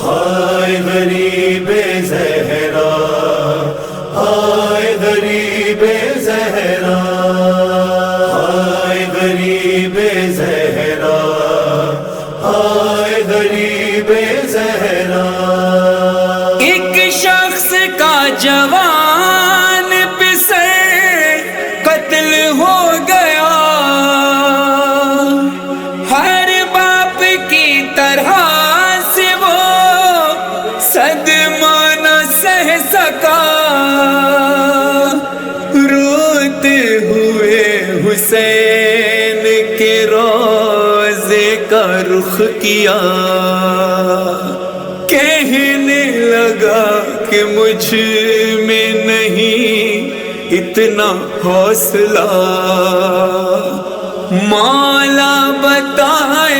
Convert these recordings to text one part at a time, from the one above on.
ہائے غریب زہرا، ہائے غریب زہرا، ہائے غریب زہرا، ہائے غریب زہرا۔ ایک شخص کا جواب کیا۔ کہنے لگا کہ مجھ میں نہیں اتنا حوصلہ۔ مالا بتائے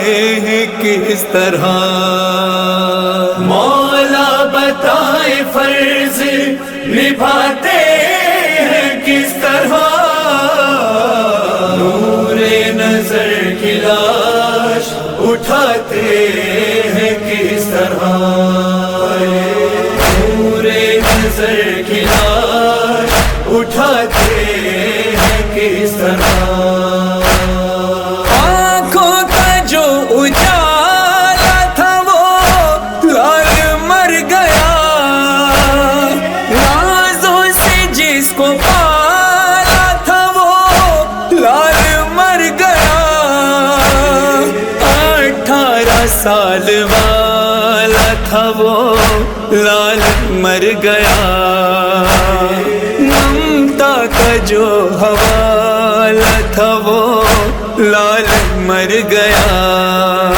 ہیں کس طرح؟ مولا بتائے فرض نبھاتے ہیں کس طرح؟ نور نظر کی لاش اٹھاتے ہیں کس طرح؟ سال والا تھا وہ، لال مر گیا۔ ممتا کا جو حوالہ تھا وہ، لال مر گیا۔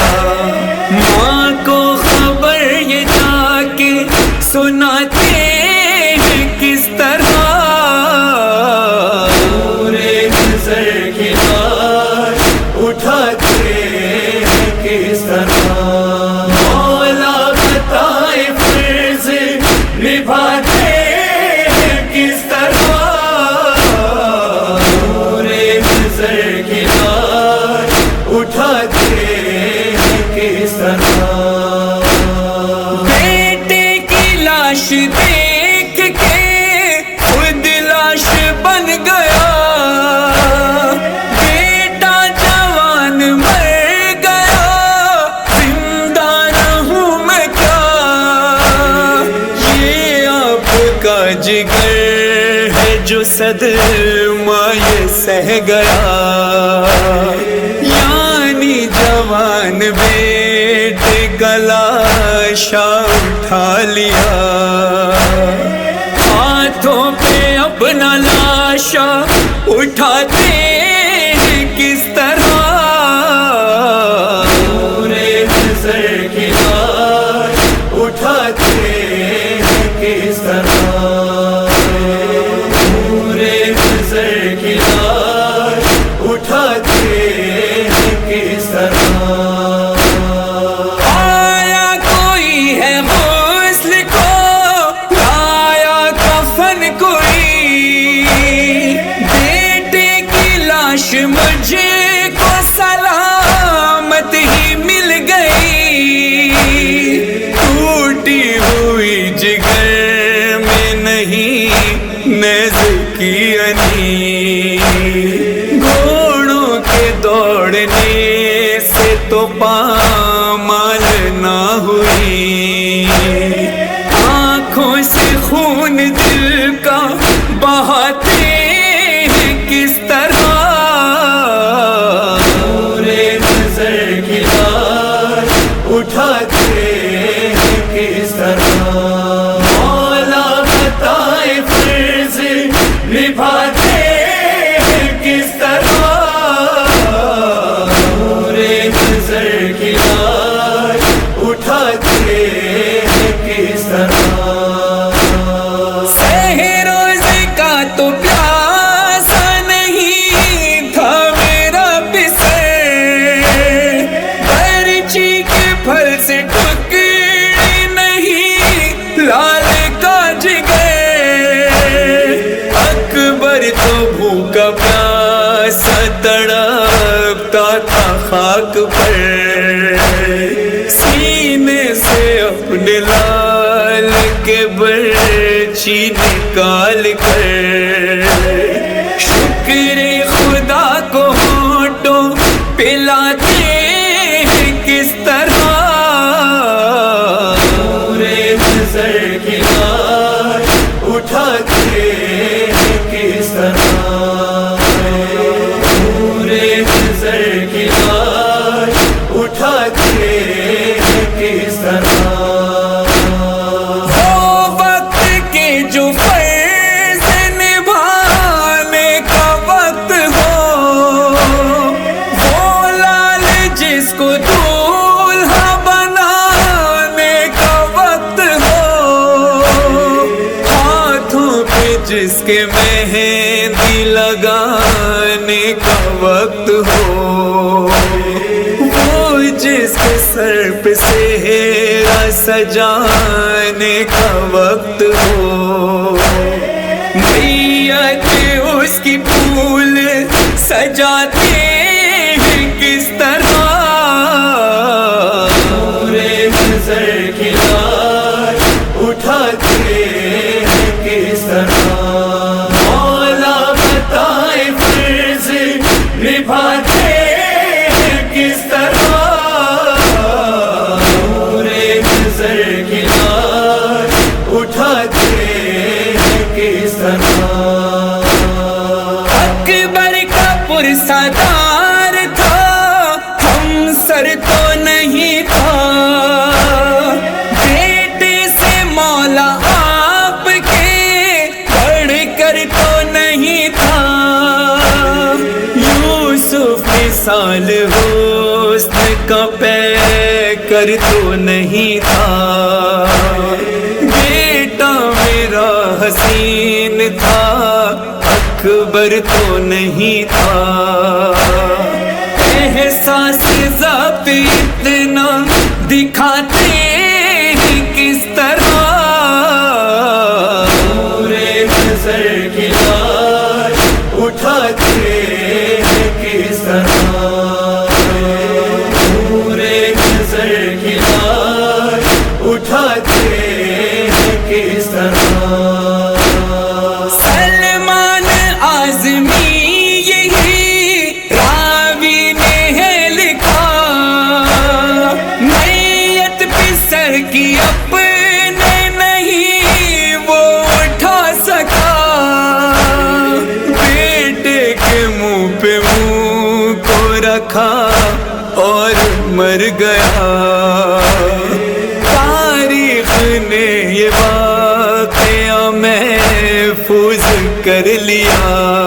بیٹے کی لاش دیکھ کے خود لاش بن گیا۔ بیٹا جوان مر گیا۔ زندہ نہ ہوں میں کیا؟ یہ آپ کا جگر ہے جو صدمہ یہ سہ گیا۔ جوان بیٹ گلا شاہ اٹھا لیا۔ ہاتھوں پہ اپنا لاشا اٹھاتے نہ ہوئی۔ تو پیاسا نہیں تھا میرا پسر برچی کے پھل سے ٹکڑی نہیں، لال کا گئے اکبر تو بھوکا پیاسا تڑپتا تھا خاک پر۔ سینے سے اپنے لال کے برچی نکال جس کے مہندی لگانے کا وقت ہو، وہ جس کے سر پہ سہرا سجانے کا وقت ہو۔ نیت اس کی کس طرح گھر تو نہیں تھا۔ بیٹا میرا حسین تھا، اکبر تو نہیں تھا۔ احساس اتنا دکھاتے ہیں کس طرح۔ نظر کی اور مر گیا۔ تاریخ نے یہ واقعہ محفوظ کر لیا۔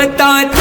بتا